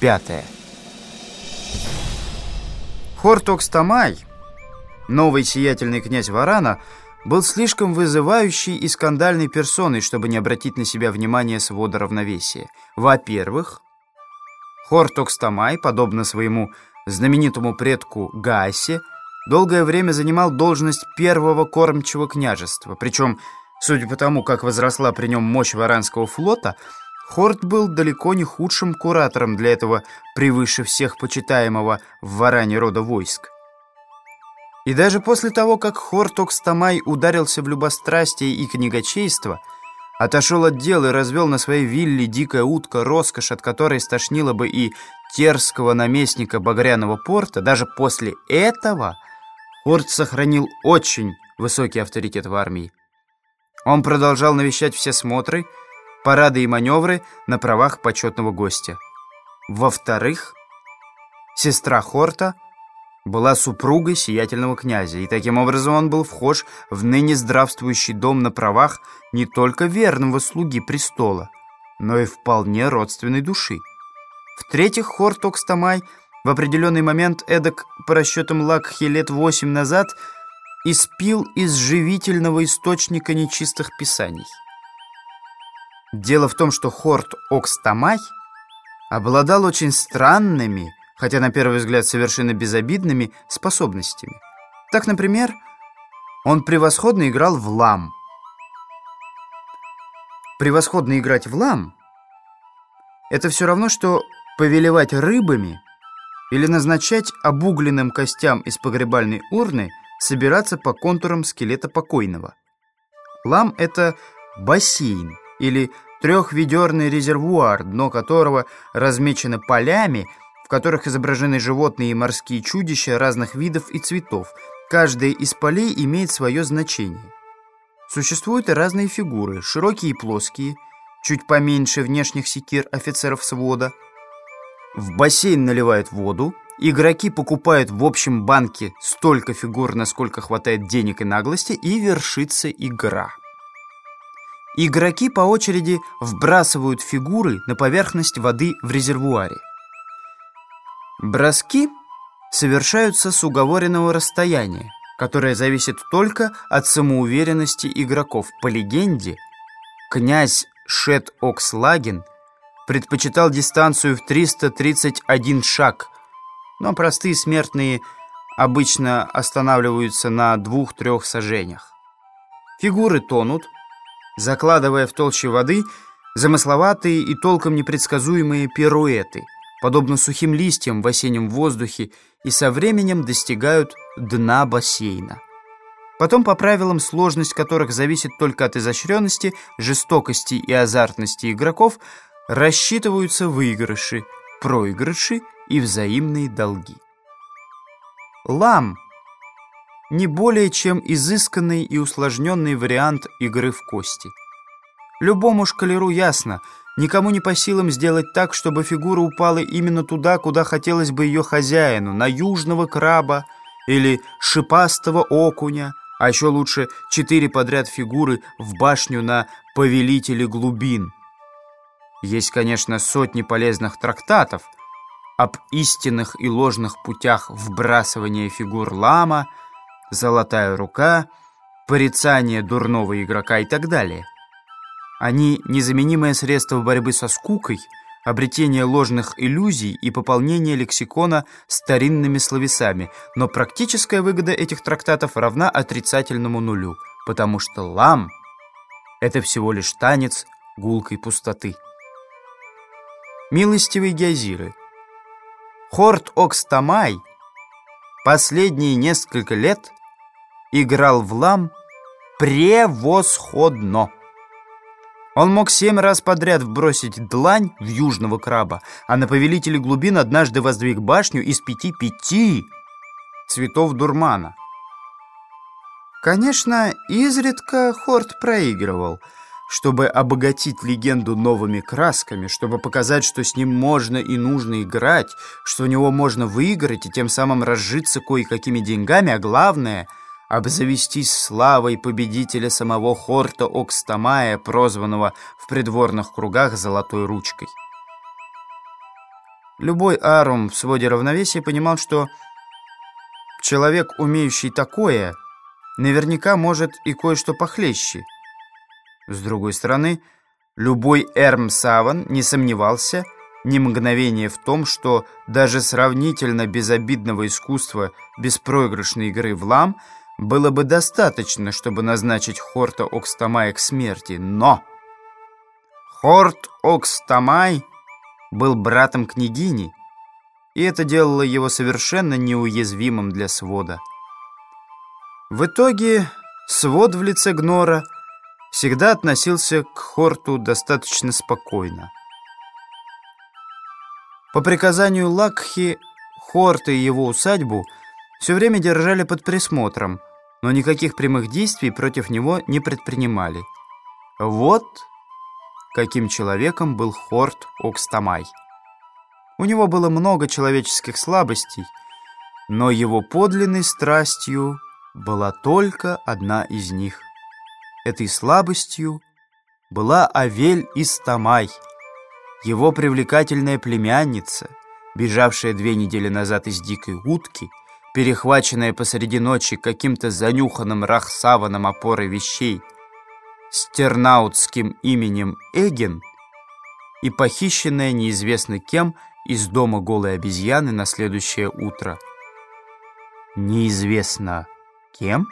Пятое. Хортокстамай, новый сиятельный князь Варана, был слишком вызывающей и скандальной персоной, чтобы не обратить на себя внимание свода равновесия. Во-первых, Хортокстамай, подобно своему знаменитому предку Гаасе, долгое время занимал должность первого кормчего княжества. Причем, судя по тому, как возросла при нем мощь Варанского флота, Хорт был далеко не худшим куратором для этого превыше всех почитаемого в Варане рода войск. И даже после того, как Хортокстамай ударился в любострастие и книгочейство, отошел от дел и развел на своей вилле дикая утка, роскошь от которой стошнила бы и терского наместника Багряного порта, даже после этого Хорт сохранил очень высокий авторитет в армии. Он продолжал навещать все смотры, парады и маневры на правах почетного гостя. Во-вторых, сестра Хорта была супругой сиятельного князя, и таким образом он был вхож в ныне здравствующий дом на правах не только верного слуги престола, но и вполне родственной души. В-третьих, Хорт Окстамай в определенный момент эдак по расчетам Лакхи лет восемь назад испил из живительного источника нечистых писаний. Дело в том, что Хорт Окстамай обладал очень странными, хотя на первый взгляд совершенно безобидными, способностями. Так, например, он превосходно играл в лам. Превосходно играть в лам – это все равно, что повелевать рыбами или назначать обугленным костям из погребальной урны собираться по контурам скелета покойного. Лам – это бассейн – или трехведерный резервуар, дно которого размечено полями, в которых изображены животные и морские чудища разных видов и цветов. Каждая из полей имеет свое значение. Существуют и разные фигуры, широкие и плоские, чуть поменьше внешних секир офицеров свода. В бассейн наливают воду, игроки покупают в общем банке столько фигур, насколько хватает денег и наглости, и вершится игра. Игроки по очереди вбрасывают фигуры на поверхность воды в резервуаре. Броски совершаются с уговоренного расстояния, которое зависит только от самоуверенности игроков. По легенде, князь Шет Окслаген предпочитал дистанцию в 331 шаг, но простые смертные обычно останавливаются на двух-трех сажениях. Фигуры тонут, закладывая в толще воды замысловатые и толком непредсказуемые пируэты, подобно сухим листьям в осеннем воздухе, и со временем достигают дна бассейна. Потом, по правилам, сложность которых зависит только от изощренности, жестокости и азартности игроков, рассчитываются выигрыши, проигрыши и взаимные долги. Лам – не более чем изысканный и усложненный вариант игры в кости. Любому шкалеру ясно, никому не по силам сделать так, чтобы фигура упала именно туда, куда хотелось бы ее хозяину, на южного краба или шипастого окуня, а еще лучше четыре подряд фигуры в башню на повелителе глубин. Есть, конечно, сотни полезных трактатов об истинных и ложных путях вбрасывания фигур лама, золотая рука, порицание дурного игрока и так далее. Они незаменимое средство борьбы со скукой, обретение ложных иллюзий и пополнение лексикона старинными словесами, но практическая выгода этих трактатов равна отрицательному нулю, потому что лам — это всего лишь танец гулкой пустоты. Милостивые геозиры, Хорт Окстамай последние несколько лет играл в лам превосходно. Он мог семь раз подряд вбросить длань в южного краба, а на повелителе глубин однажды воздвиг башню из пяти-пяти цветов дурмана. Конечно, изредка Хорт проигрывал, чтобы обогатить легенду новыми красками, чтобы показать, что с ним можно и нужно играть, что у него можно выиграть и тем самым разжиться кое-какими деньгами, а главное — обзавестись славой победителя самого Хорта Окстамая, прозванного в придворных кругах «золотой ручкой». Любой арум в своде равновесия понимал, что человек, умеющий такое, наверняка может и кое-что похлеще. С другой стороны, любой Эрм Саван не сомневался ни мгновения в том, что даже сравнительно безобидного искусства беспроигрышной игры в лам было бы достаточно, чтобы назначить Хорта Окстамая к смерти. Но Хорт Окстамай был братом княгини, и это делало его совершенно неуязвимым для свода. В итоге свод в лице Гнора всегда относился к Хорту достаточно спокойно. По приказанию Лакхи, Хорта и его усадьбу все время держали под присмотром, но никаких прямых действий против него не предпринимали. Вот каким человеком был Хорт Окстамай. У него было много человеческих слабостей, но его подлинной страстью была только одна из них. Этой слабостью была Авель Истамай, его привлекательная племянница, бежавшая две недели назад из дикой утки, перехваченная посреди ночи каким-то занюханным рахсаваном опорой вещей, с тернаутским именем Эгин и похищенная неизвестно кем из дома голой обезьяны на следующее утро. Неизвестно кем?